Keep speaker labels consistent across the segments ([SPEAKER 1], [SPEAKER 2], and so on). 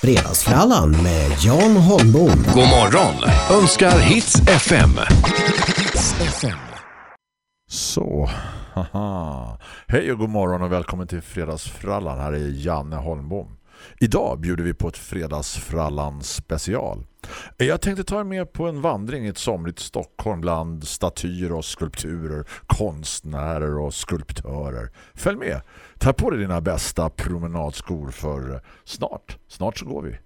[SPEAKER 1] Fredagsfrallan med Jan Holmbom.
[SPEAKER 2] God morgon önskar Hits FM. Hits FM.
[SPEAKER 3] Så, haha. Hej och god morgon och välkommen till Fredagsfrallan. Här är Janne Holmbom. Idag bjuder vi på ett Fredagsfrallan special. Jag tänkte ta er med på en vandring i ett somrigt Stockholm bland statyer och skulpturer, konstnärer och skulptörer. Följ med, ta på dig dina bästa promenadskor för snart, snart så går vi.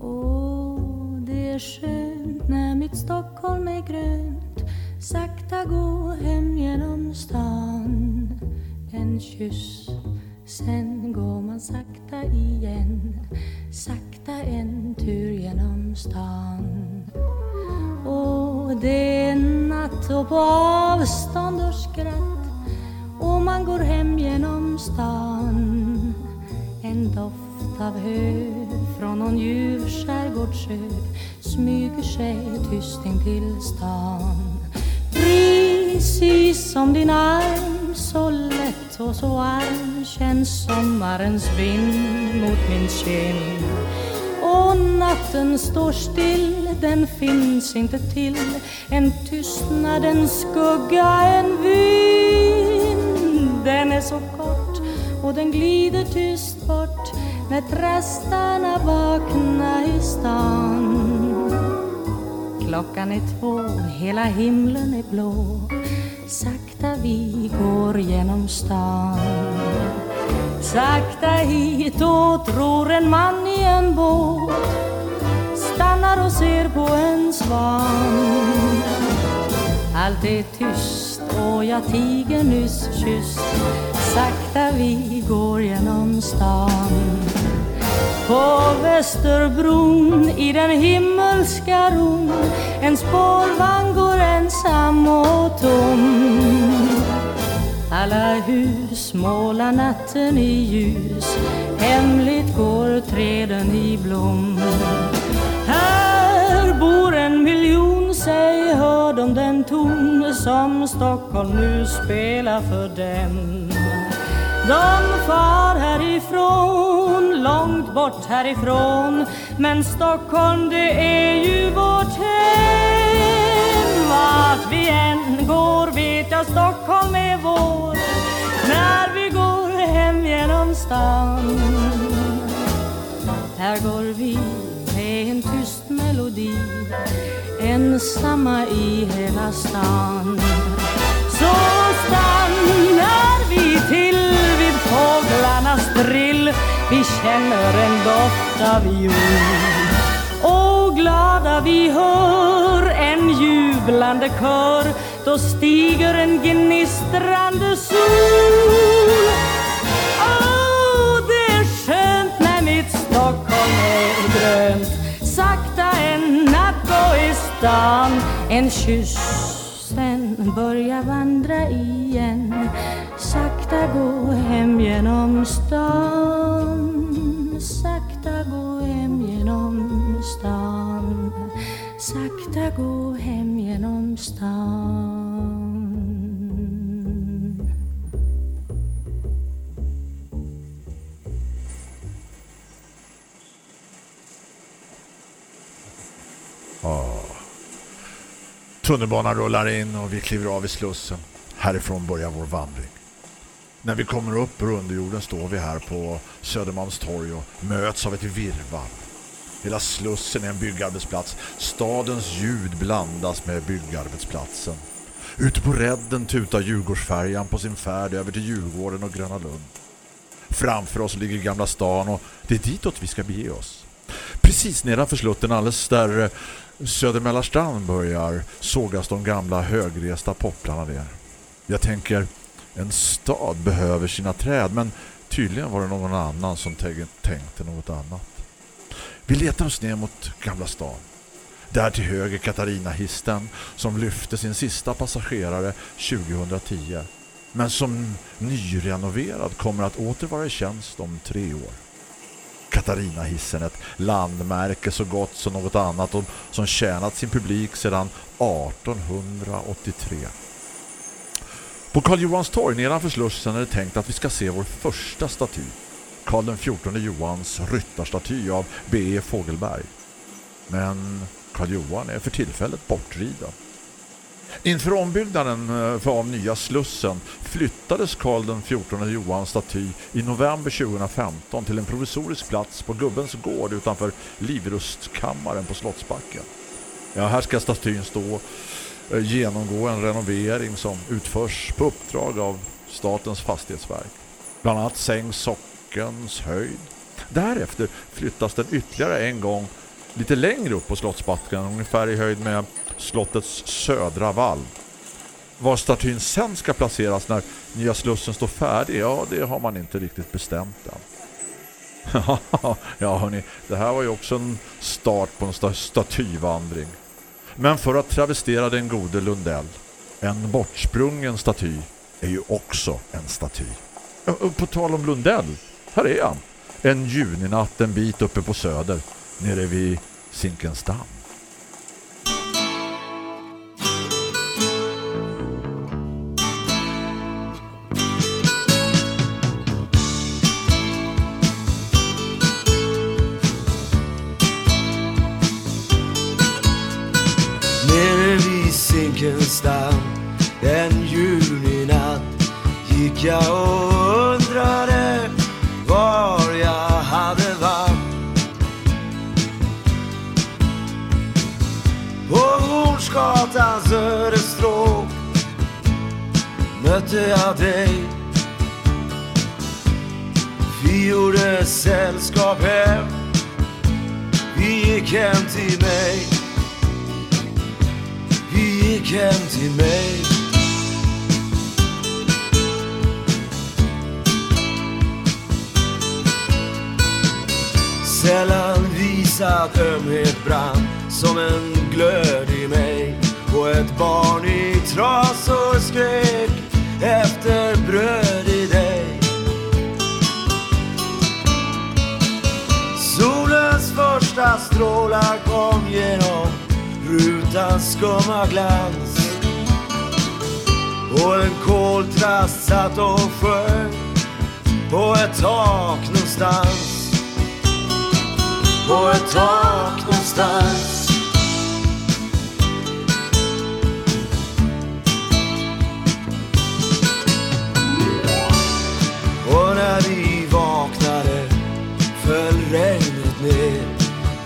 [SPEAKER 4] Åh, det är skönt när mitt Stockholm är grönt Sakta gå hem genom stan en kyss, sen går man sakta igen. Sakta en tur genom stan. Och det är natt och på avstånd och skratt. Och man går hem genom stan. En doft av hö från någon ljuv skärgårdssjö smyger sig tyst in till stan. Precis som din arm, så lätt och så varm känns sommarens vind mot min kind. Och natten står still, den finns inte till En tystnad, en skugga, en vind Den är så kort och den glider tyst bort när trastarna vaknar i stan. Klockan är två, hela himlen är blå. Sakta vi går genom stan. Sakta hitåt ror en man i en båt. Stannar och ser på en svan. Allt är tyst och jag tiger nyss kysst Sakta vi går genom stan på Västerbron i den himmelska ron En spårvagn går ensam och tom. Alla hus målar natten i ljus Hemligt går träden i blom. Här bor en miljon, säg hör de den ton som Stockholm nu spelar för dem. De far härifrån, långt bort härifrån. Men Stockholm det är ju vårt hem. Vart vi än går vet jag Stockholm är vår. När vi går hem genom stan Här går vi med en tyst melodi Ensamma i hela stan. Så stannar vi till fåglarnas drill Vi känner en doft av jord Och glada vi hör en jublande kör Då stiger en gnistrande sol. Åh, det är skönt när mitt Stockholm är grönt. Sakta en natt gå i stan. En kyss, sen börja vandra igen. Sakta gå hem genom stan Sakta gå hem genom stan Sakta gå hem genom stan ah.
[SPEAKER 3] Tunnelbanan rullar in och vi kliver av i slussen. Härifrån börjar vår vandring. När vi kommer upp ur underjorden står vi här på Södermalmstorg och möts av ett virrvarr. Hela slussen är en byggarbetsplats. Stadens ljud blandas med byggarbetsplatsen. Ute på redden tutar Djurgårdsfärjan på sin färd över till Djurgården och Gröna Lund. Framför oss ligger Gamla stan och det är ditåt vi ska bege oss. Precis nedanför slutten alldeles där eh, Södermälarstrand Södermällarstrand börjar sågas de gamla högresta popplarna ner. Jag tänker, en stad behöver sina träd men tydligen var det någon annan som tänkte något annat. Vi letar oss ner mot Gamla stan. Där till höger Katarina-histen som lyfte sin sista passagerare 2010 men som nyrenoverad kommer att åter vara i tjänst om tre år. Katarina-hissen, ett landmärke så gott som något annat och som tjänat sin publik sedan 1883. På Karl Johans torg nedanför Slussen är det tänkt att vi ska se vår första staty. Karl den 14 Johans ryttarstaty av B.E. Fågelberg. Men Karl Johan är för tillfället bortriden. Inför ombyggnaden eh, av nya Slussen flyttades Karl den 14 Johans staty i november 2015 till en provisorisk plats på Gubbens gård utanför Livrustkammaren på Slottsbacken. Ja, här ska statyn stå Eh, genomgå en renovering som utförs på uppdrag av Statens fastighetsverk. Bland annat sänks sockens höjd. Därefter flyttas den ytterligare en gång lite längre upp på Slottsbacken, ungefär i höjd med slottets södra vall. Var statyn sen ska placeras när nya slussen står färdig, ja det har man inte riktigt bestämt än. ja hörni, det här var ju också en start på en statyvandring. Men för att travestera den gode Lundell, en bortsprungen staty är ju också en staty. På tal om Lundell, här är han. En juninatt en bit uppe på söder, nere vid Zinkensdamm.
[SPEAKER 5] Zinkensdamm en juninatt gick jag och undrade var jag hade varit. På Hornsgatans ödestråk mötte jag dig. Vi gjorde sällskap hem. Vi gick hem till mig. Gick hem till mig. Sällan visat ömhet brann som en glöd i mig och ett barn i trasor skrek efter bröd i dig. Solens första strålar kom genom rutans skumma glans och en koltrast satt och sjöng på ett tak någonstans. På ett tak någonstans. Och när vi vaknade föll regnet ner.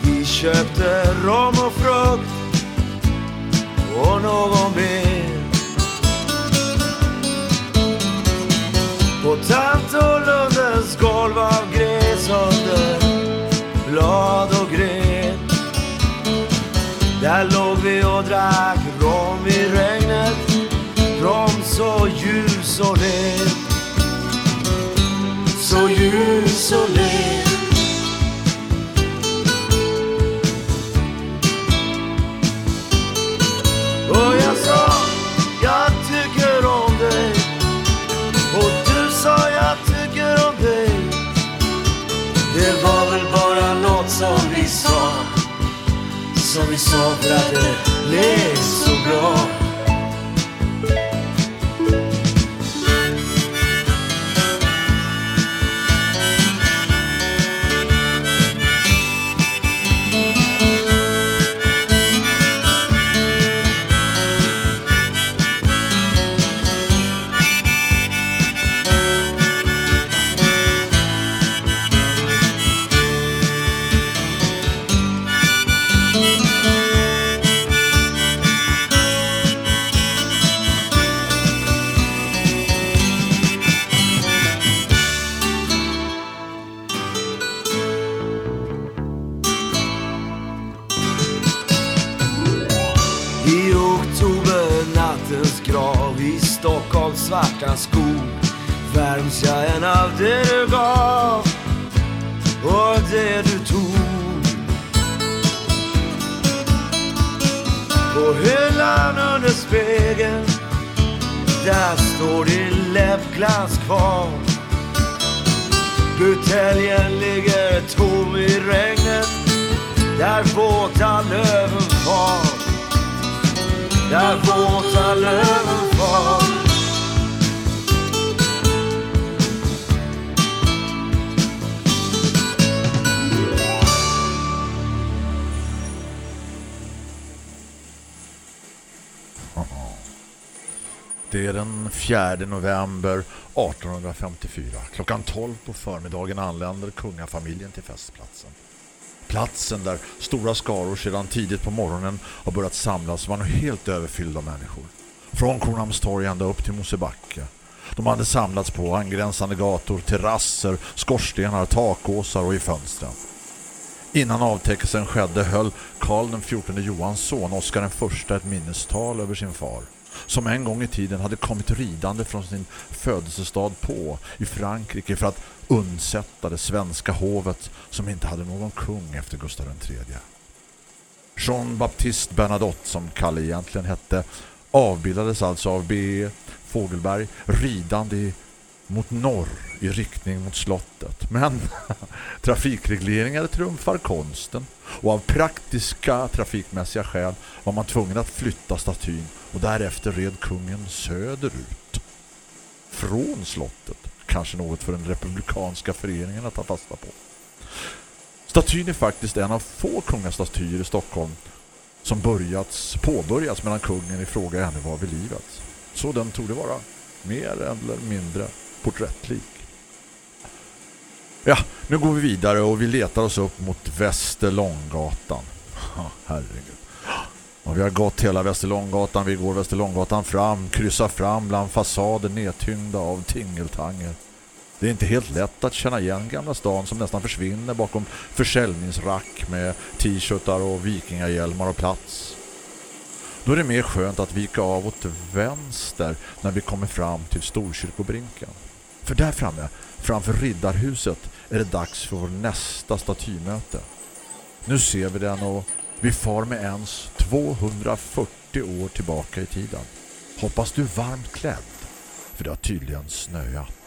[SPEAKER 5] Vi köpte rom och frukt och någon mer På tant och Lundens golv av gräs under blad och gren. Där låg vi och drack rom i regnet Rom så ljus och len Så ljus. Som du tog. På hyllan under spegeln där står din läppglans kvar. Buteljen ligger tom i regnet där våta löven far där våta löven far
[SPEAKER 3] Det är den 4 november 1854. Klockan 12 på förmiddagen anländer kungafamiljen till festplatsen. Platsen där stora skaror sedan tidigt på morgonen har börjat samlas var nu helt överfylld av människor. Från Kornhamnstorg ända upp till Mosebacke. De hade samlats på angränsande gator, terrasser, skorstenar, takåsar och i fönstren. Innan avtäckelsen skedde höll Karl den 14 Johans son Oscar den första ett minnestal över sin far som en gång i tiden hade kommit ridande från sin födelsestad på i Frankrike för att undsätta det svenska hovet som inte hade någon kung efter Gustav III. Jean-Baptiste Bernadotte, som Kalle egentligen hette, avbildades alltså av B. Fågelberg ridande i mot norr i riktning mot slottet. Men trafikregleringar trumfar konsten och av praktiska trafikmässiga skäl var man tvungen att flytta statyn och därefter red kungen söderut. Från slottet. Kanske något för den republikanska föreningen att ta fasta på. Statyn är faktiskt en av få kungastatyer i Stockholm som börjats, påbörjats medan kungen i fråga ännu var vid livet. Så den tog det vara mer eller mindre porträttlik. Ja, nu går vi vidare och vi letar oss upp mot Västerlånggatan. herregud. Och vi har gått hela Västerlånggatan, vi går Västerlånggatan fram, kryssar fram bland fasader nedtyngda av tingeltanger. Det är inte helt lätt att känna igen gamla stan som nästan försvinner bakom försäljningsrack med t-shirtar och vikingahjälmar och plats. Då är det mer skönt att vika av åt vänster när vi kommer fram till Storkyrkobrinken. För där framme, framför riddarhuset, är det dags för vår nästa statymöte. Nu ser vi den och vi far med ens 240 år tillbaka i tiden. Hoppas du är varmt klädd, för det har tydligen snöat.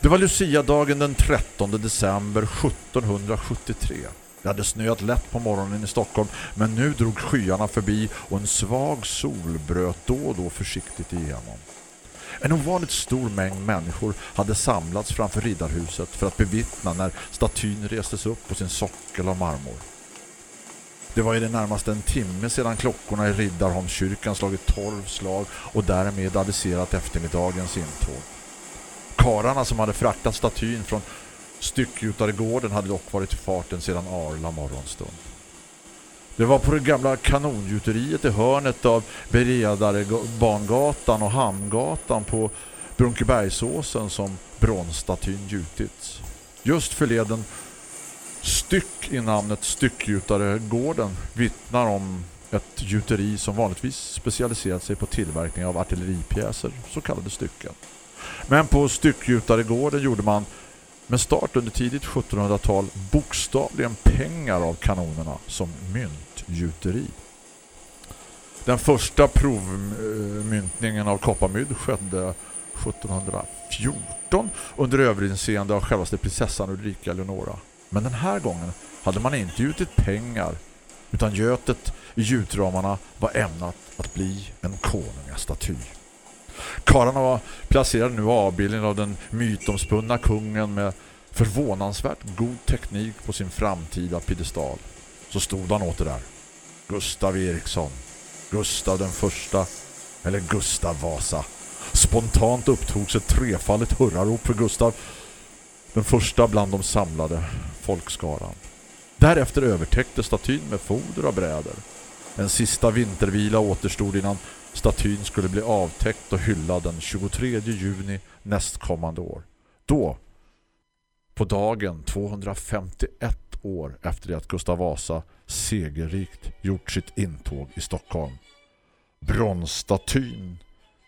[SPEAKER 3] Det var Lucia-dagen den 13 december 1773. Det hade snöat lätt på morgonen i Stockholm men nu drog skyarna förbi och en svag sol bröt då och då försiktigt igenom. En ovanligt stor mängd människor hade samlats framför riddarhuset för att bevittna när statyn restes upp på sin sockel av marmor. Det var i det närmaste en timme sedan klockorna i Riddarholmskyrkan slagit tolv slag och därmed aviserat eftermiddagens intåg. Kararna som hade fraktat statyn från Styckgjutaregården hade dock varit i farten sedan Arla morgonstund. Det var på det gamla kanongjuteriet i hörnet av Beredarebangatan och Hamngatan på Brunkebergsåsen som bronsstatyn gjutits. Just förleden styck i namnet Styckgjutaregården vittnar om ett gjuteri som vanligtvis specialiserat sig på tillverkning av artilleripjäser, så kallade stycken. Men på Styckgjutaregården gjorde man med start under tidigt 1700-tal bokstavligen pengar av kanonerna som mynt gjuteri. Den första provmyntningen av kopparmydd skedde 1714 under överinseende av självaste prinsessan Ulrika Leonora. Men den här gången hade man inte gjutit pengar utan götet i gjutramarna var ämnat att bli en konungastaty. Kararna var placerade nu avbildningen av den mytomspunna kungen med förvånansvärt god teknik på sin framtida piedestal. Så stod han åter där. Gustav Eriksson, Gustav den första eller Gustav Vasa. Spontant upptogs ett trefaldigt hurrarop för Gustav den första bland de samlade folkskaran. Därefter övertäckte statyn med foder och bräder. En sista vintervila återstod innan statyn skulle bli avtäckt och hyllad den 23 juni nästkommande år. Då, på dagen 251 år efter det att Gustav Vasa segerrikt gjort sitt intåg i Stockholm. Bronsstatyn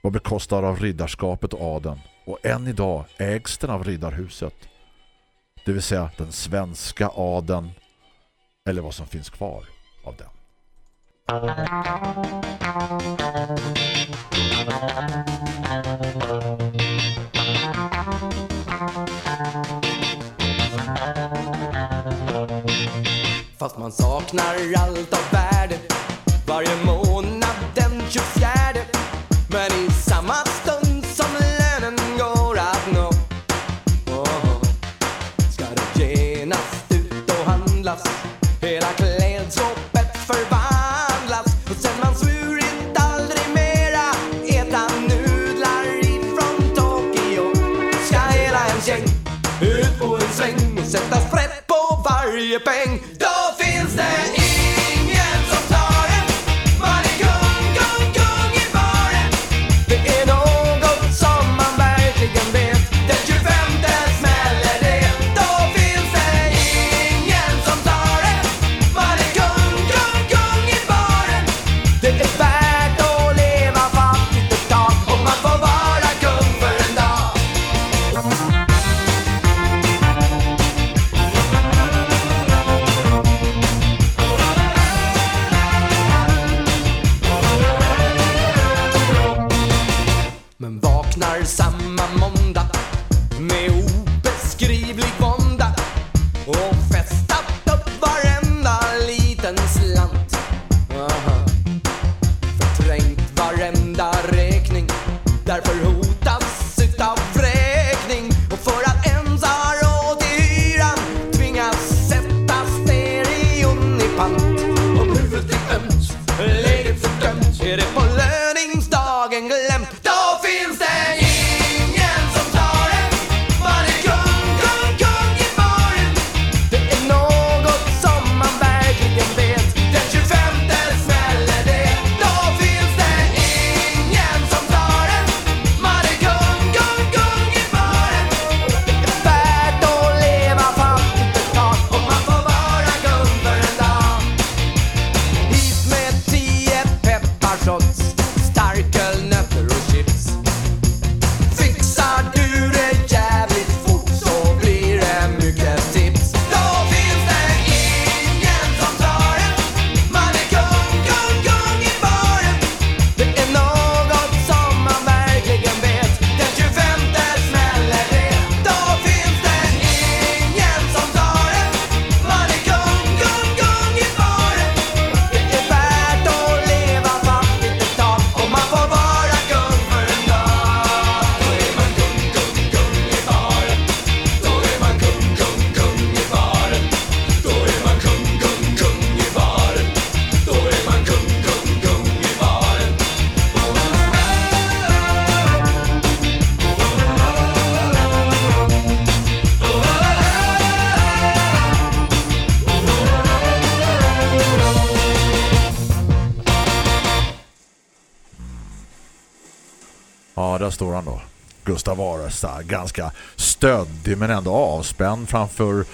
[SPEAKER 3] var bekostad av riddarskapet och aden och än idag ägs den av riddarhuset. Det vill säga den svenska aden eller vad som finns kvar av den.
[SPEAKER 6] Fast man saknar allt av värde. Varje månad den 24 Men i samma stund som lönen går att nå. Oh, ska det genast ut och handlas. Hela klädskåpet förvandlas. Och sen man svurit aldrig mera. Äta nudlar ifrån Tokyo. Ska hela ens gäng ut på en sväng. Och sätta sprätt på varje peng. Men
[SPEAKER 3] vaknar där står han då. Gustav Varesta, ganska stöddig men ändå avspänd framför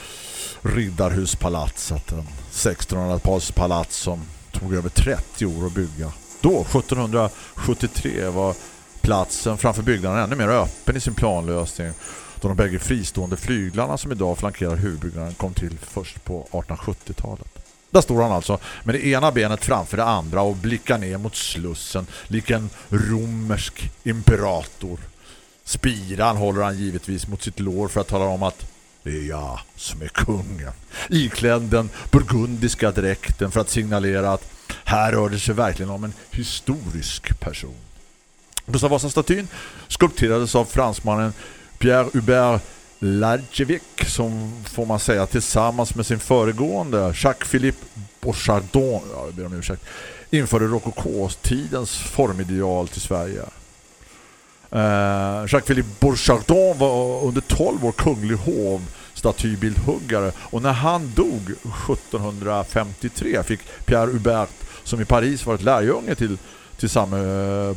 [SPEAKER 3] Riddarhuspalatset. En 1600-talspalats som tog över 30 år att bygga. Då, 1773, var platsen framför byggnaden ännu mer öppen i sin planlösning då de bägge fristående flyglarna som idag flankerar huvudbyggnaden kom till först på 1870-talet. Där står han alltså med det ena benet framför det andra och blickar ner mot slussen lik en romersk imperator. Spiran håller han givetvis mot sitt lår för att tala om att det är jag som är kungen. Iklädd den burgundiska dräkten för att signalera att här rör det sig verkligen om en historisk person. Gustav Vasa-statyn skulpterades av fransmannen Pierre Hubert Larchevik som får man säga tillsammans med sin föregående Jacques-Philippe Bouchardon ja, jag ber om ursäkt, införde rokokostidens formideal till Sverige. Uh, Jacques-Philippe Bouchardon var under 12 år kunglig hov statybildhuggare och när han dog 1753 fick Pierre Hubert som i Paris varit lärjunge till, till samme uh,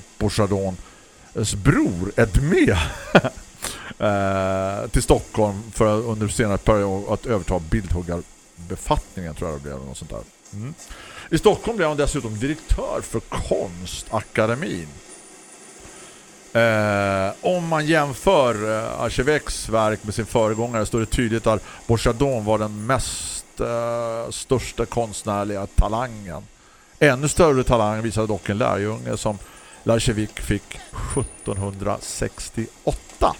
[SPEAKER 3] bror Edmé Eh, till Stockholm för att under senare period att överta bildhuggarbefattningen tror jag det blev något sånt där. Mm. I Stockholm blev han dessutom direktör för Konstakademin. Eh, om man jämför eh, Archiveks verk med sin föregångare står det tydligt att Borsadon var den mest eh, största konstnärliga talangen. Ännu större talang visade dock en lärjunge som Larchevik fick 1768.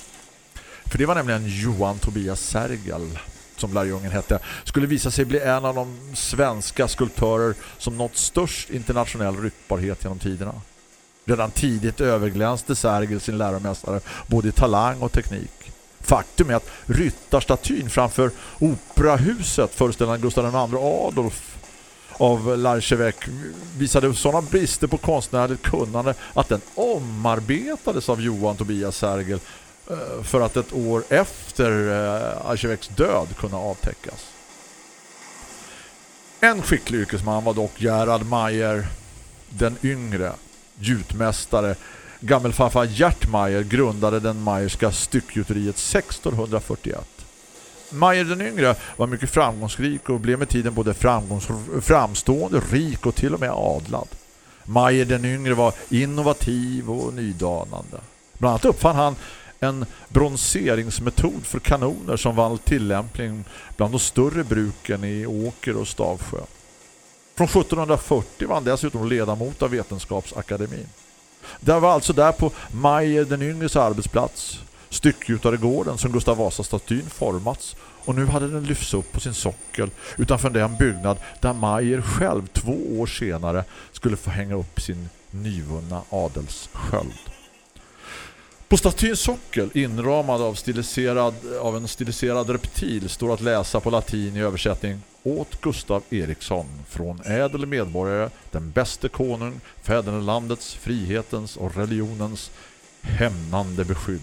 [SPEAKER 3] För det var nämligen Johan Tobias Sergel som lärjungen hette, skulle visa sig bli en av de svenska skulptörer som nått störst internationell ryktbarhet genom tiderna. Redan tidigt överglänste Sergel sin läromästare, både i talang och teknik. Faktum är att ryttarstatyn framför operahuset föreställande Gustav II Adolf av Larchevek visade sådana brister på konstnärligt kunnande att den omarbetades av Johan Tobias Sergel Eh, för att ett år efter eh, Archiveks död kunna avtäckas. En skicklig yrkesman var dock Gerhard Mayer den yngre, gjutmästare. Gammelfarfar Gert Mayer grundade den Mayerska styckgjuteriet 1641. Mayer den yngre var mycket framgångsrik och blev med tiden både framstående, rik och till och med adlad. Mayer den yngre var innovativ och nydanande. Bland annat uppfann han en bronseringsmetod för kanoner som vann tillämpning bland de större bruken i Åker och Stavsjö. Från 1740 var han dessutom ledamot av Vetenskapsakademin. Det var alltså där på Majer den yngres arbetsplats, styckgjutaregården som Gustav Vasa-statyn formats och nu hade den lyfts upp på sin sockel utanför den byggnad där Majer själv två år senare skulle få hänga upp sin nyvunna adelssköld. På statyns sockel, inramad av, stiliserad, av en stiliserad reptil, står att läsa på latin i översättning åt Gustav Eriksson från ädel medborgare, den bäste konung, fädernelandets, frihetens och religionens hämnande beskydd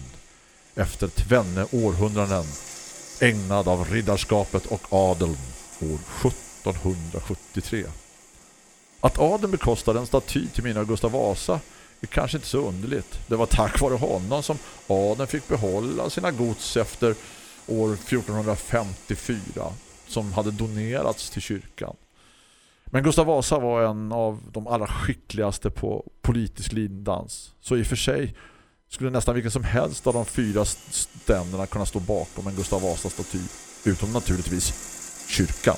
[SPEAKER 3] efter tvenne århundraden ägnad av riddarskapet och adeln år 1773. Att adeln bekostade en staty till mina Gustav Vasa det kanske inte så underligt. Det var tack vare honom som adeln fick behålla sina gods efter år 1454 som hade donerats till kyrkan. Men Gustav Vasa var en av de allra skickligaste på politisk lindans. Så i och för sig skulle nästan vilken som helst av de fyra ständerna kunna stå bakom en Gustav Vasa-staty. Utom naturligtvis kyrkan.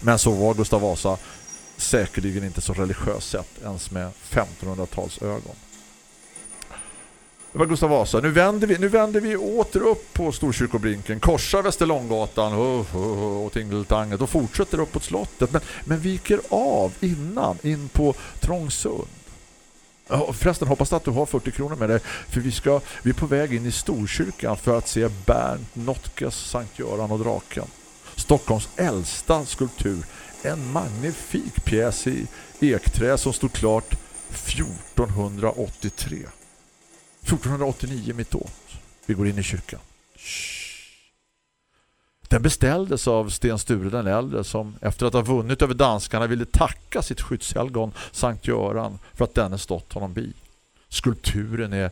[SPEAKER 3] Men så var Gustav Vasa säkerligen inte så religiöst sett ens med 1500-tals ögon. Det var Gustav Vasa. Nu vänder vi, nu vänder vi åter upp på Storkyrkobrinken, korsar Västerlånggatan och, oh, och Tingeltanget och fortsätter upp mot slottet. Men, men viker av innan, in på Trångsund. Förresten hoppas att du har 40 kronor med dig för vi, ska, vi är på väg in i Storkyrkan för att se Bernt Notkes Sankt Göran och draken. Stockholms äldsta skulptur. En magnifik pjäs i ekträ som stod klart 1483. 1489 mittåt. Vi går in i kyrkan. Den beställdes av Sten Sture den äldre som efter att ha vunnit över danskarna ville tacka sitt skyddshelgon Sankt Göran för att denne stått honom bi. Skulpturen är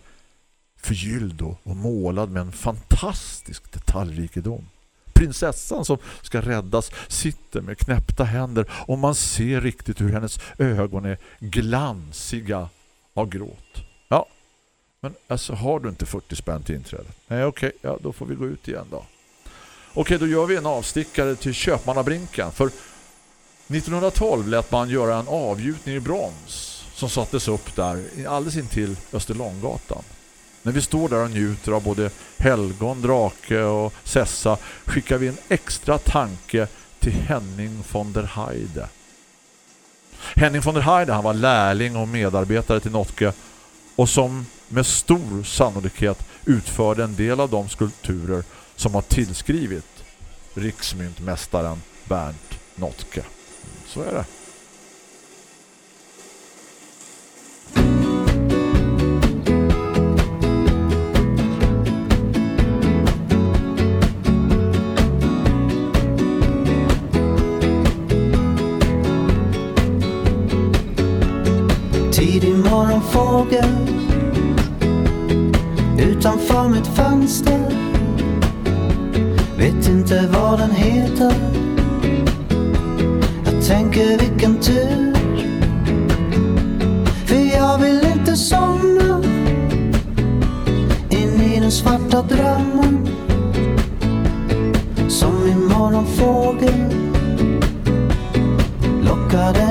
[SPEAKER 3] förgylld och målad med en fantastisk detaljrikedom. Prinsessan som ska räddas sitter med knäppta händer och man ser riktigt hur hennes ögon är glansiga av gråt. Ja, men alltså har du inte 40 spänn till inträdet? Nej okej, okay, ja, då får vi gå ut igen då. Okej, då gör vi en avstickare till Köpmannabrinken. För 1912 lät man göra en avgjutning i brons som sattes upp där alldeles intill Österlånggatan. När vi står där och njuter av både Helgon, Drake och Sessa skickar vi en extra tanke till Henning von der Heide. Henning von der Heide han var lärling och medarbetare till Notke och som med stor sannolikhet utförde en del av de skulpturer som har tillskrivit riksmyntmästaren Bernt Notke. Så är det.
[SPEAKER 7] Morgonfågel utanför mitt fönster. Vet inte vad den heter. Jag tänker vilken tur. För jag vill inte somna In i den svarta drömmen. Som min morgonfågel Lockade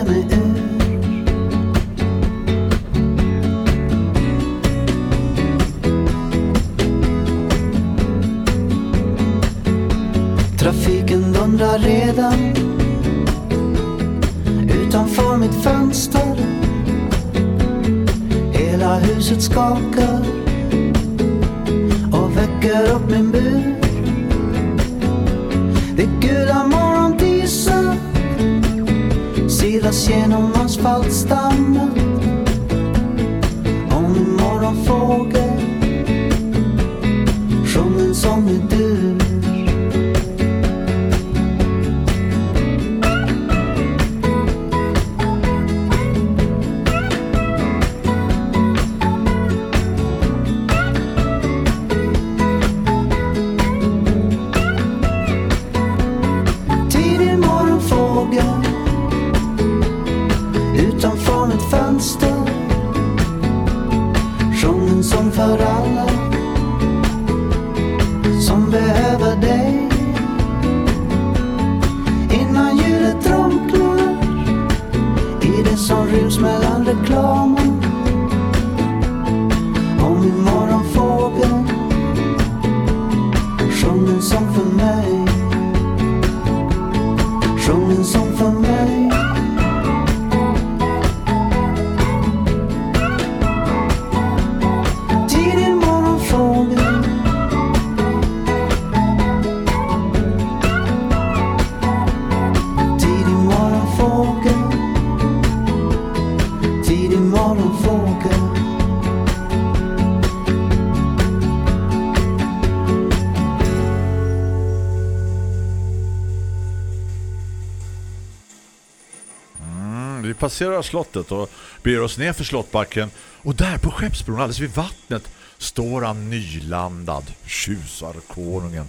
[SPEAKER 3] passerar slottet och beger oss ner för slottbacken och där på Skeppsbron alldeles vid vattnet står han nylandad, tjusarkonungen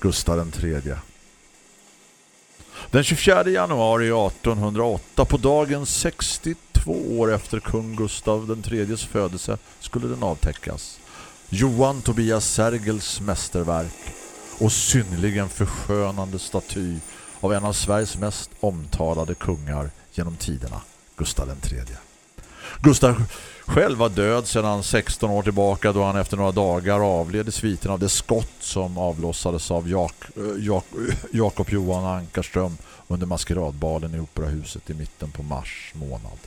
[SPEAKER 3] Gustav III. Den 24 januari 1808 på dagen 62 år efter kung Gustav IIIs födelse skulle den avtäckas. Johan Tobias Sergels mästerverk och synnerligen förskönande staty av en av Sveriges mest omtalade kungar genom tiderna, Gustav III. Gustav själv var död sedan 16 år tillbaka då han efter några dagar avled i sviten av det skott som avlossades av Jak eh, Jak eh, Jakob Johan Ankarström under maskeradbalen i Operahuset i mitten på mars månad.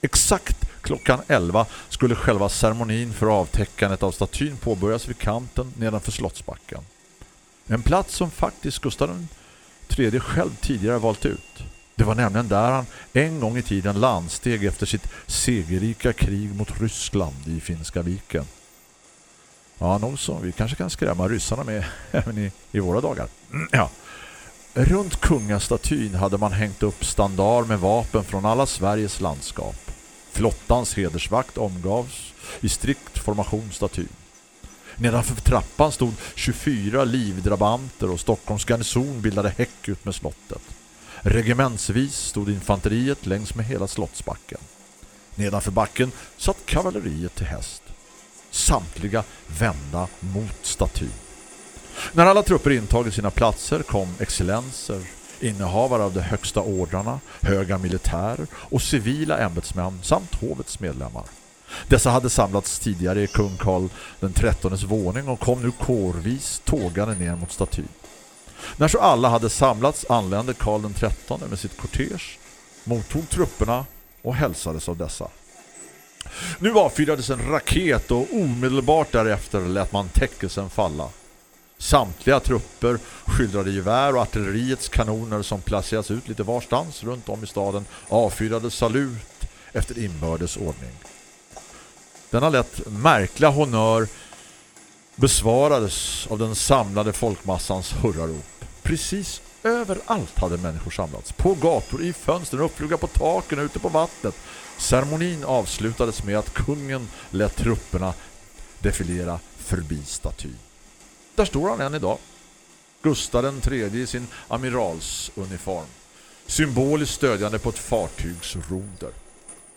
[SPEAKER 3] Exakt klockan 11 skulle själva ceremonin för avtäckandet av statyn påbörjas vid kanten nedanför Slottsbacken. En plats som faktiskt Gustav III själv tidigare valt ut. Det var nämligen där han en gång i tiden landsteg efter sitt segerrika krig mot Ryssland i Finska viken. Ja, nog så. Vi kanske kan skrämma ryssarna med även i, i våra dagar. Ja. Runt kungastatyn hade man hängt upp standard med vapen från alla Sveriges landskap. Flottans hedersvakt omgavs i strikt formation statyn. Nedanför trappan stod 24 livdrabanter och Stockholms garnison bildade häck ut med slottet. Regementsvis stod infanteriet längs med hela slottsbacken. Nedanför backen satt kavalleriet till häst. Samtliga vända mot statyn. När alla trupper intagit sina platser kom excellenser, innehavare av de högsta ordrarna, höga militärer och civila ämbetsmän samt hovets medlemmar. Dessa hade samlats tidigare i kung Karl den trettondes våning och kom nu kårvis tågande ner mot statyn. När så alla hade samlats anlände Karl den trettonde med sitt kortege, mottog trupperna och hälsades av dessa. Nu avfyrades en raket och omedelbart därefter lät man täckelsen falla. Samtliga trupper skyldrade gevär och artilleriets kanoner som placerats ut lite varstans runt om i staden avfyrade salut efter inbördes ordning. Denna lätt märkliga honör besvarades av den samlade folkmassans hurrarop. Precis överallt hade människor samlats. På gator, i fönstren, uppflugga på taken, och ute på vattnet. Ceremonin avslutades med att kungen lät trupperna defilera förbi statyn. Där står han än idag. Gustav III i sin amiralsuniform. Symboliskt stödjande på ett fartygsroder.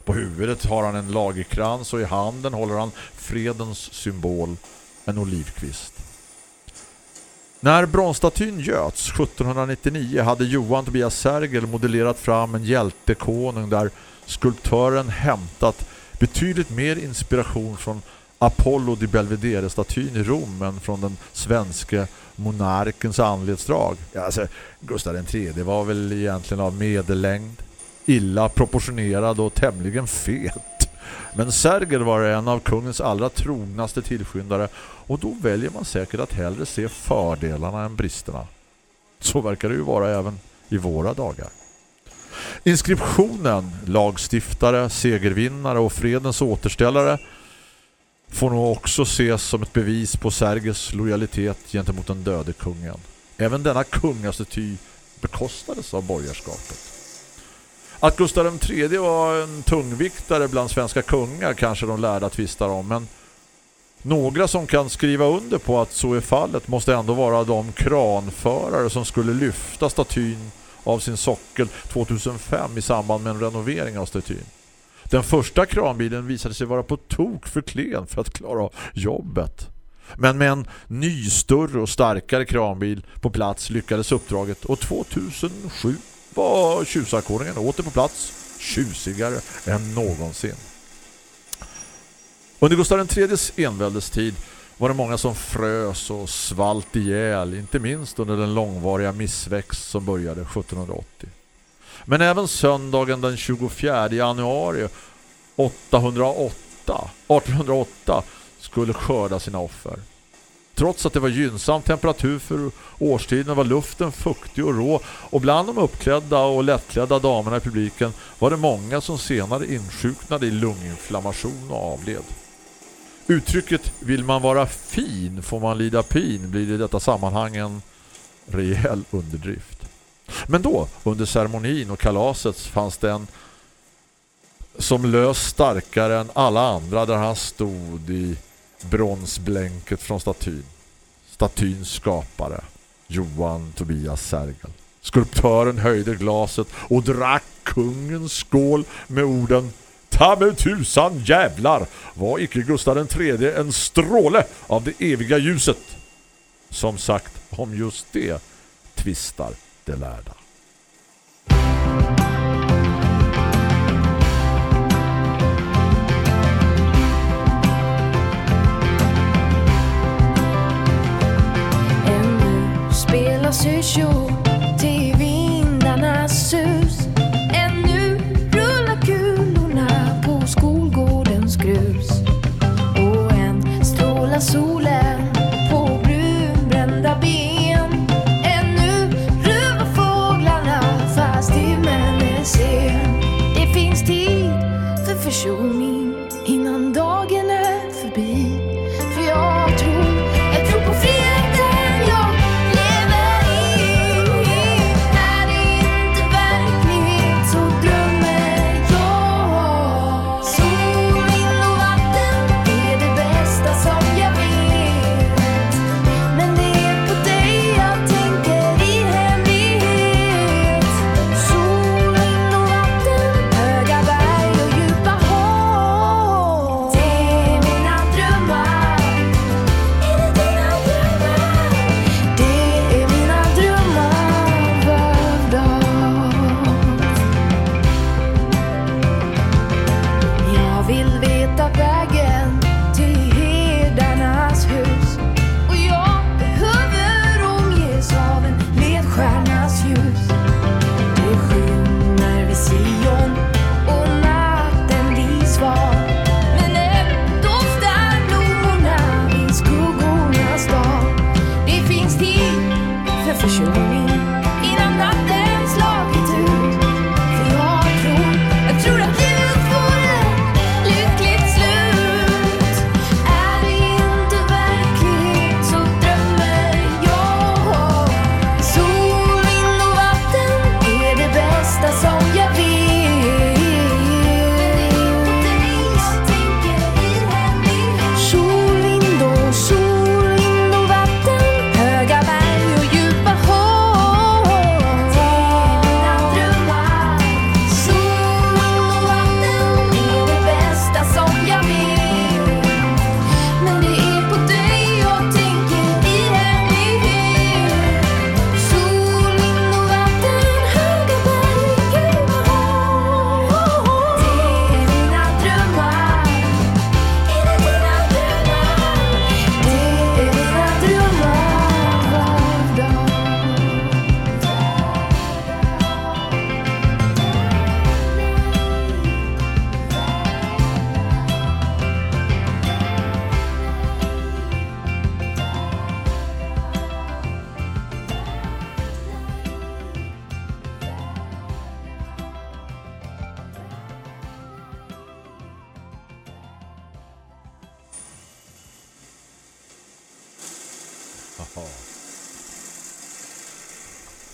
[SPEAKER 3] På huvudet har han en lagerkrans och i handen håller han fredens symbol, en olivkvist. När bronsstatyn göts 1799 hade Johan Tobias Sergel modellerat fram en hjältekonung där skulptören hämtat betydligt mer inspiration från Apollo di Belvedere-statyn i Rom än från den svenska monarkens anledsdrag. Ja, alltså, Gustav III var väl egentligen av medellängd, illa proportionerad och tämligen fet. Men Sergel var en av kungens allra trognaste tillskyndare och då väljer man säkert att hellre se fördelarna än bristerna. Så verkar det ju vara även i våra dagar. Inskriptionen, lagstiftare, segervinnare och fredens återställare får nog också ses som ett bevis på Sergels lojalitet gentemot den döde kungen. Även denna kungastaty bekostades av borgerskapet. Att Gustav III var en tungviktare bland svenska kungar kanske de lärda tvistar om, men några som kan skriva under på att så är fallet måste ändå vara de kranförare som skulle lyfta statyn av sin sockel 2005 i samband med en renovering av statyn. Den första kranbilen visade sig vara på tok för klen för att klara jobbet. Men med en ny, större och starkare kranbil på plats lyckades uppdraget och 2007 var tjusarkoningen åter på plats, tjusigare än någonsin. Under Gustav IIIs enväldestid var det många som frös och svalt ihjäl, inte minst under den långvariga missväxt som började 1780. Men även söndagen den 24 januari 808, 1808 skulle skörda sina offer. Trots att det var gynnsam temperatur för årstiden var luften fuktig och rå och bland de uppklädda och lättklädda damerna i publiken var det många som senare insjuknade i lunginflammation och avled. Uttrycket vill man vara fin får man lida pin blir i detta sammanhang en rejäl underdrift. Men då, under ceremonin och kalaset fanns det en som lös starkare än alla andra där han stod i bronsblänket från statyn. Statyns skapare, Johan Tobias Sergel. Skulptören höjde glaset och drack kungens skål med orden Ta med tusan jävlar var icke Gustav III en stråle av det eviga ljuset. Som sagt, om just det tvistar det lärda.
[SPEAKER 8] Spelar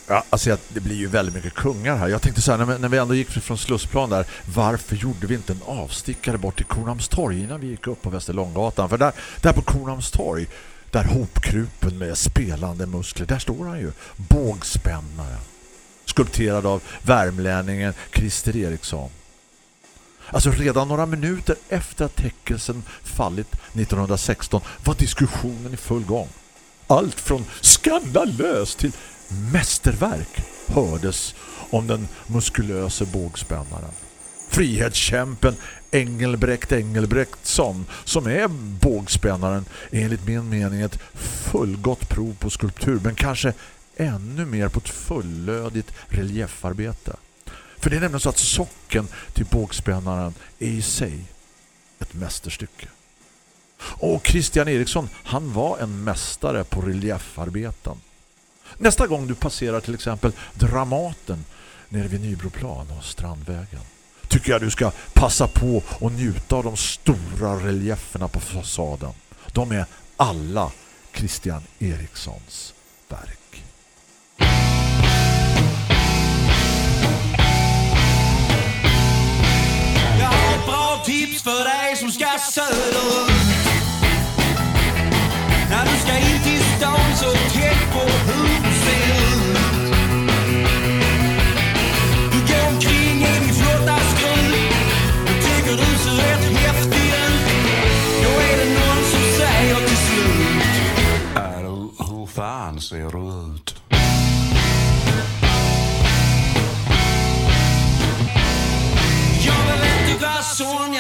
[SPEAKER 3] Ja, alltså jag- det blir ju väldigt mycket kungar här. Jag tänkte så här, när, när vi ändå gick från Slussplan där, varför gjorde vi inte en avstickare bort till Kornhamnstorg innan vi gick upp på Västerlånggatan? För där, där på Kornhamnstorg, där hopkrupen med spelande muskler, där står han ju, bågspännaren. Skulpterad av värmlänningen Christer Eriksson. Alltså redan några minuter efter att täckelsen fallit 1916 var diskussionen i full gång. Allt från skandalös till mästerverk hördes om den muskulöse bågspännaren. Frihetskämpen Engelbrekt Engelbrektsson som är bågspännaren är enligt min mening ett fullgott prov på skulptur men kanske ännu mer på ett fullödigt reliefarbete. För det är nämligen så att socken till bågspännaren är i sig ett mästerstycke. Och Christian Eriksson, han var en mästare på reliefarbeten. Nästa gång du passerar till exempel Dramaten nere vid Nybroplan och Strandvägen tycker jag du ska passa på och njuta av de stora relieferna på fasaden. De är alla Christian Erikssons verk.
[SPEAKER 9] Tips för dig som ska söderut. När du ska in till stan så tänk på hur du ser ut. Du går omkring i din flotta skrud och tycker du ser rätt häftig ut. Då är det någon som säger till slut.
[SPEAKER 10] Är du, hur fan ser du ut?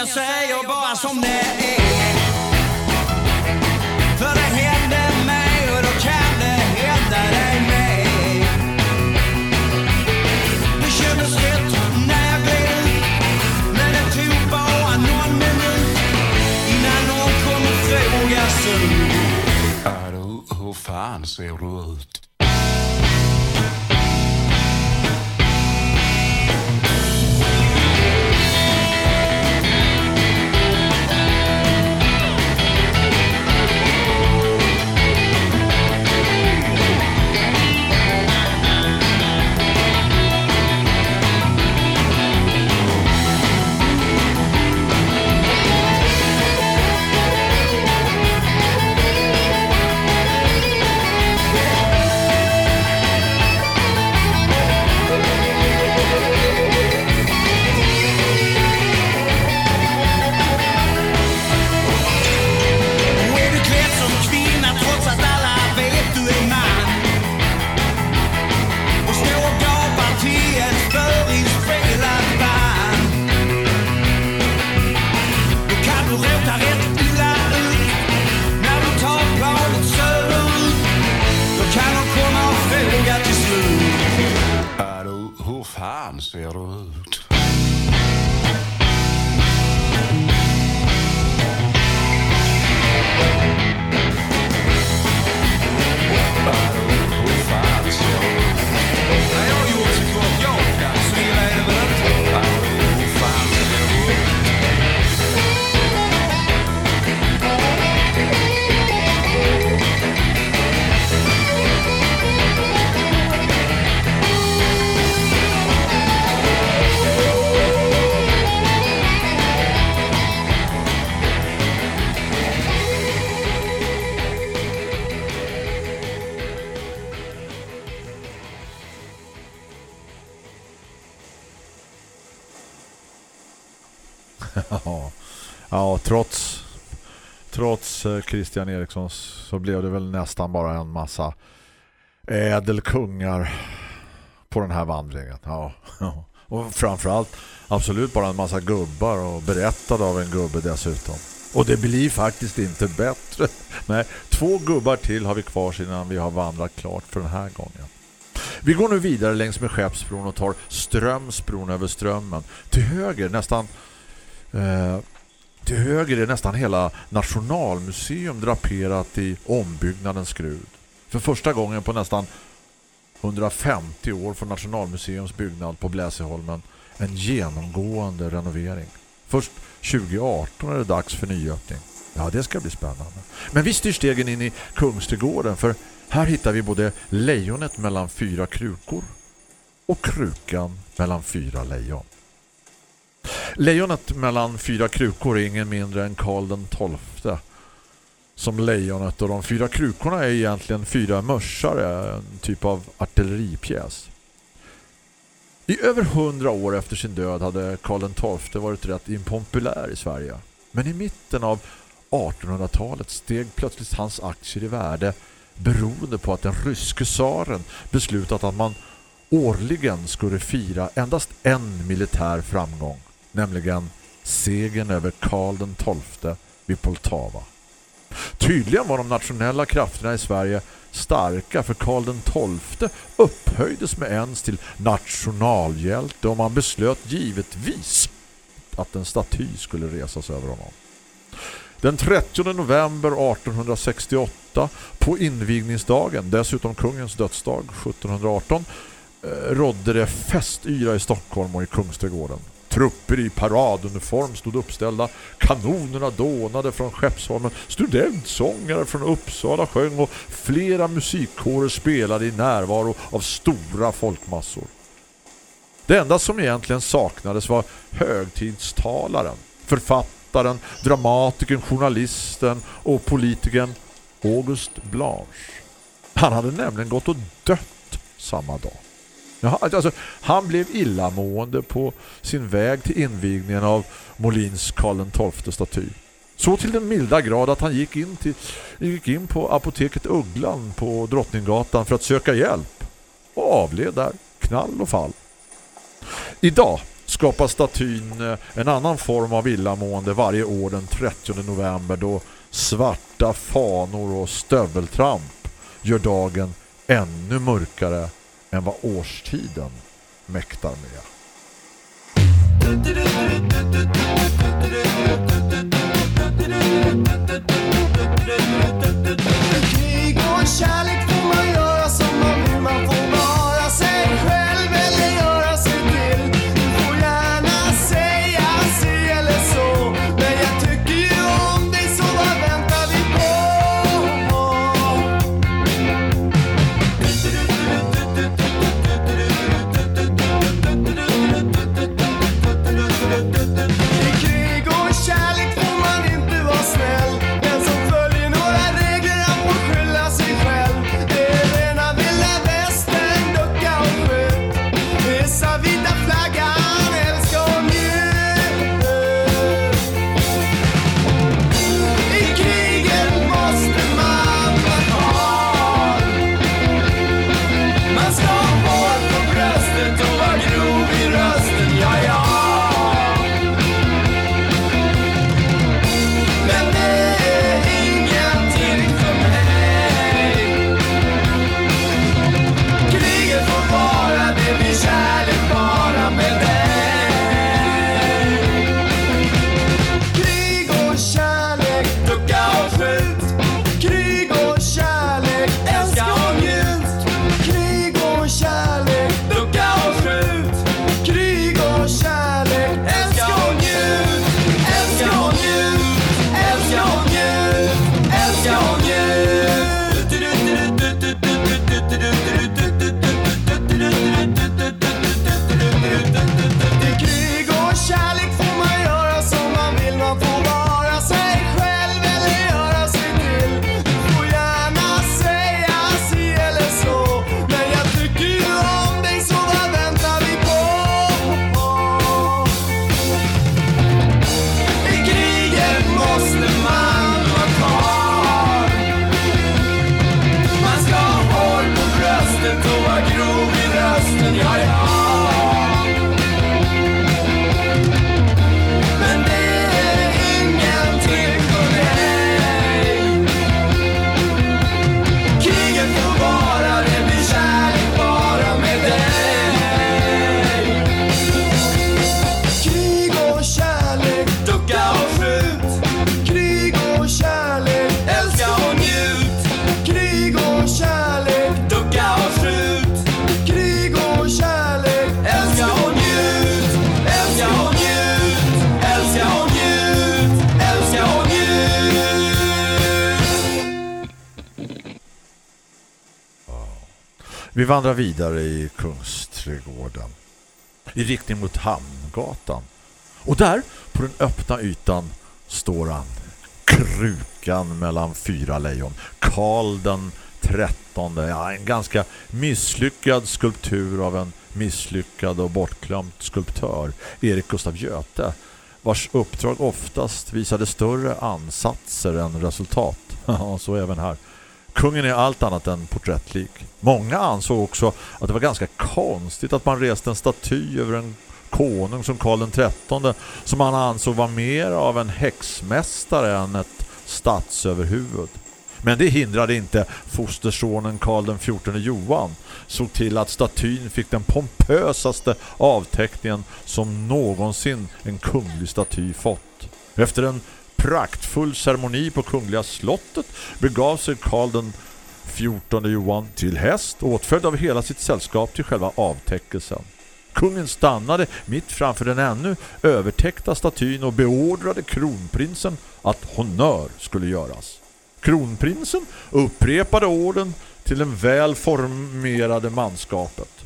[SPEAKER 9] Jag säger bara som det är. För det hände mig och då kan det hända dig med. Det kändes rätt när jag gled ut, men det tog bara någon minut innan någon kom och frågade sig.
[SPEAKER 10] Är hur fan ser du ut?
[SPEAKER 9] Trots
[SPEAKER 3] Christian Eriksson så blev det väl nästan bara en massa ädelkungar på den här vandringen. Ja, ja. Och framförallt absolut bara en massa gubbar och berättade av en gubbe dessutom. Och det blir faktiskt inte bättre. Nej, två gubbar till har vi kvar innan vi har vandrat klart för den här gången. Vi går nu vidare längs med Skeppsbron och tar Strömsbron över Strömmen. Till höger nästan Eh, till höger är nästan hela Nationalmuseum draperat i ombyggnadens skrud. För första gången på nästan 150 år får Nationalmuseums byggnad på Bläseholmen en genomgående renovering. Först 2018 är det dags för nyöppning. Ja, det ska bli spännande. Men vi styr stegen in i Kungsträdgården för här hittar vi både lejonet mellan fyra krukor och krukan mellan fyra lejon. Lejonet mellan fyra krukor är ingen mindre än Karl den XII som lejonet och de fyra krukorna är egentligen fyra mörsare, en typ av artilleripjäs. I över hundra år efter sin död hade Karl den XII varit rätt impopulär i Sverige. Men i mitten av 1800-talet steg plötsligt hans aktier i värde beroende på att den ryske tsaren beslutat att man årligen skulle fira endast en militär framgång, nämligen segern över Karl den XII vid Poltava. Tydligen var de nationella krafterna i Sverige starka för Karl den XII upphöjdes med ens till nationalhjälte och man beslöt givetvis att en staty skulle resas över honom. Den 30 november 1868 på invigningsdagen, dessutom kungens dödsdag 1718, eh, rådde det festyra i Stockholm och i Kungsträdgården. Trupper i paraduniform stod uppställda, kanonerna dånade från Skeppsholmen, studentsångare från Uppsala sjöng och flera musikkårer spelade i närvaro av stora folkmassor. Det enda som egentligen saknades var högtidstalaren. författaren, dramatikern, journalisten och politikern August Blanche. Han hade nämligen gått och dött samma dag. Jaha, alltså, alltså, han blev illamående på sin väg till invigningen av Molins Karl XII staty. Så till den milda grad att han gick in, till, gick in på apoteket Ugglan på Drottninggatan för att söka hjälp och avled där, knall och fall. Idag skapar statyn eh, en annan form av illamående varje år den 30 november då svarta fanor och stöveltramp gör dagen ännu mörkare än vad årstiden mäktar med.
[SPEAKER 6] Mm. Vi
[SPEAKER 3] vandrar vidare i Kungsträdgården i riktning mot Hamngatan. Och där, på den öppna ytan, står han. Krukan mellan fyra lejon. Karl den trettonde. Ja, en ganska misslyckad skulptur av en misslyckad och bortglömd skulptör. Erik Gustav Göte. Vars uppdrag oftast visade större ansatser än resultat. Ja, så även här. Kungen är allt annat än porträttlik. Många ansåg också att det var ganska konstigt att man reste en staty över en konung som Karl XIII som man ansåg var mer av en häxmästare än ett statsöverhuvud. Men det hindrade inte fostersonen Karl XIV Johan såg till att statyn fick den pompösaste avteckningen som någonsin en kunglig staty fått. Efter en praktfull ceremoni på Kungliga slottet begav sig Karl den 14 Johan till häst åtföljd av hela sitt sällskap till själva avtäckelsen. Kungen stannade mitt framför den ännu övertäckta statyn och beordrade kronprinsen att honör skulle göras. Kronprinsen upprepade orden till den väl formerade manskapet.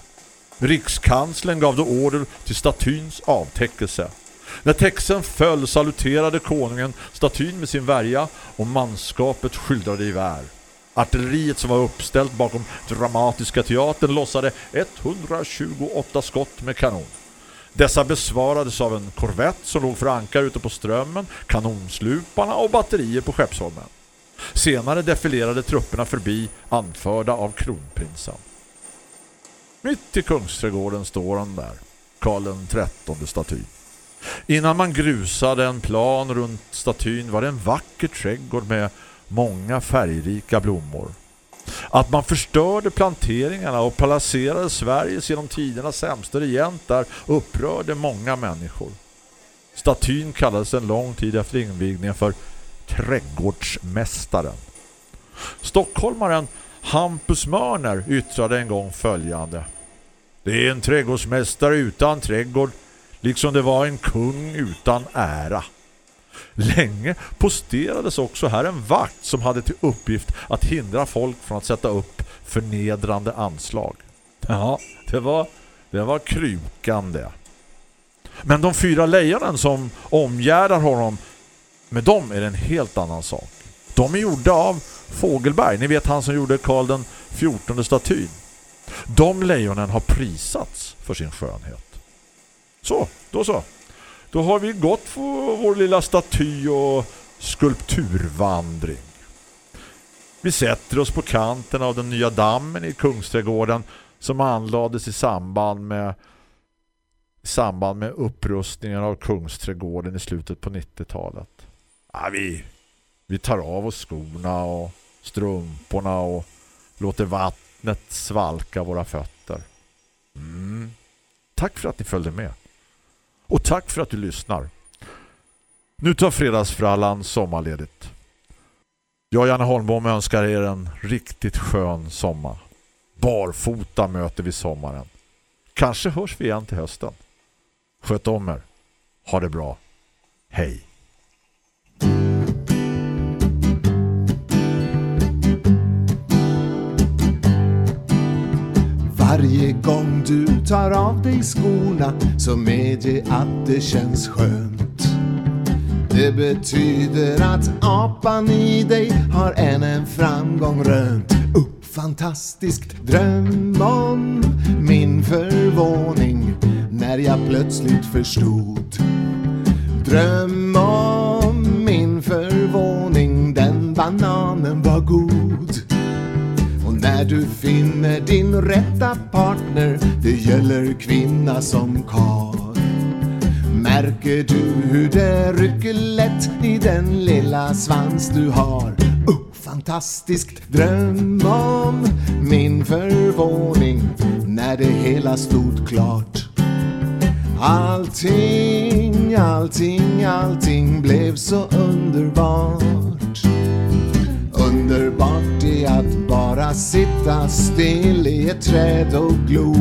[SPEAKER 3] Rikskanslern gav då order till statyns avtäckelse. När texten föll saluterade konungen statyn med sin värja och manskapet skyldrade i vär. Artilleriet som var uppställt bakom Dramatiska teatern lossade 128 skott med kanon. Dessa besvarades av en korvett som låg för ankar ute på strömmen, kanonsluparna och batterier på Skeppsholmen. Senare defilerade trupperna förbi anförda av kronprinsen. Mitt i Kungsträdgården står han där, Karl XIII statyn. Innan man grusade en plan runt statyn var det en vacker trädgård med många färgrika blommor. Att man förstörde planteringarna och placerade Sveriges genom tiderna sämsta regent där upprörde många människor. Statyn kallades en lång tid efter invigningen för trädgårdsmästaren. Stockholmaren Hampus Mörner yttrade en gång följande. Det är en trädgårdsmästare utan trädgård, liksom det var en kung utan ära. Länge posterades också här en vakt som hade till uppgift att hindra folk från att sätta upp förnedrande anslag. Ja, det var, det var krukande. Men de fyra lejonen som omgärdar honom, med dem är det en helt annan sak. De är gjorda av Fågelberg, ni vet han som gjorde Karl den 14 statyn. De lejonen har prisats för sin skönhet. Så, då så. Då har vi gått på vår lilla staty och skulpturvandring. Vi sätter oss på kanten av den nya dammen i Kungsträdgården som anlades i samband med i samband med upprustningen av Kungsträdgården i slutet på 90-talet. Ja, vi, vi tar av oss skorna och strumporna och låter vattnet svalka våra fötter. Mm. Tack för att ni följde med. Och tack för att du lyssnar. Nu tar fredagsfrallan sommarledigt. Jag, Janne Holmbom, önskar er en riktigt skön sommar. Barfota möter vi sommaren. Kanske hörs vi igen till hösten. Sköt om er. Ha det bra. Hej.
[SPEAKER 11] Du tar av dig skorna så medge att det känns skönt. Det betyder att apan i dig har än en framgång rönt. Upp fantastiskt dröm om min förvåning när jag plötsligt förstod. Dröm när du finner din rätta partner, det gäller kvinna som karl. Märker du hur det rycker lätt i den lilla svans du har? Oh, fantastiskt dröm om min förvåning när det hela stod klart. Allting, allting, allting blev så underbart. Underbart är att bara sitta still i ett träd och glo.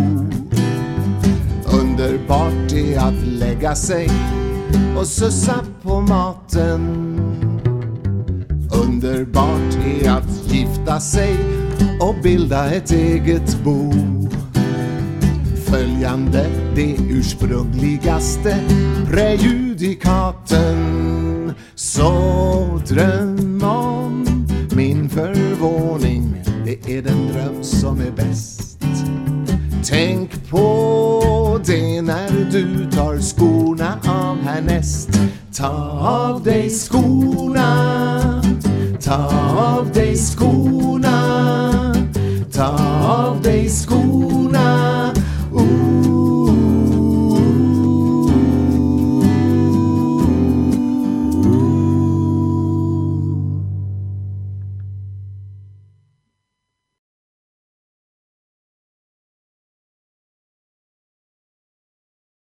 [SPEAKER 11] Underbart är att lägga sig och sussa på maten. Underbart är att gifta sig och bilda ett eget bo. Följande det ursprungligaste prejudikaten. Så dröm om min förvåning, det är den dröm som är bäst. Tänk på det när du tar skorna av härnäst. Ta av dig skorna, ta av dig skorna, ta av dig skorna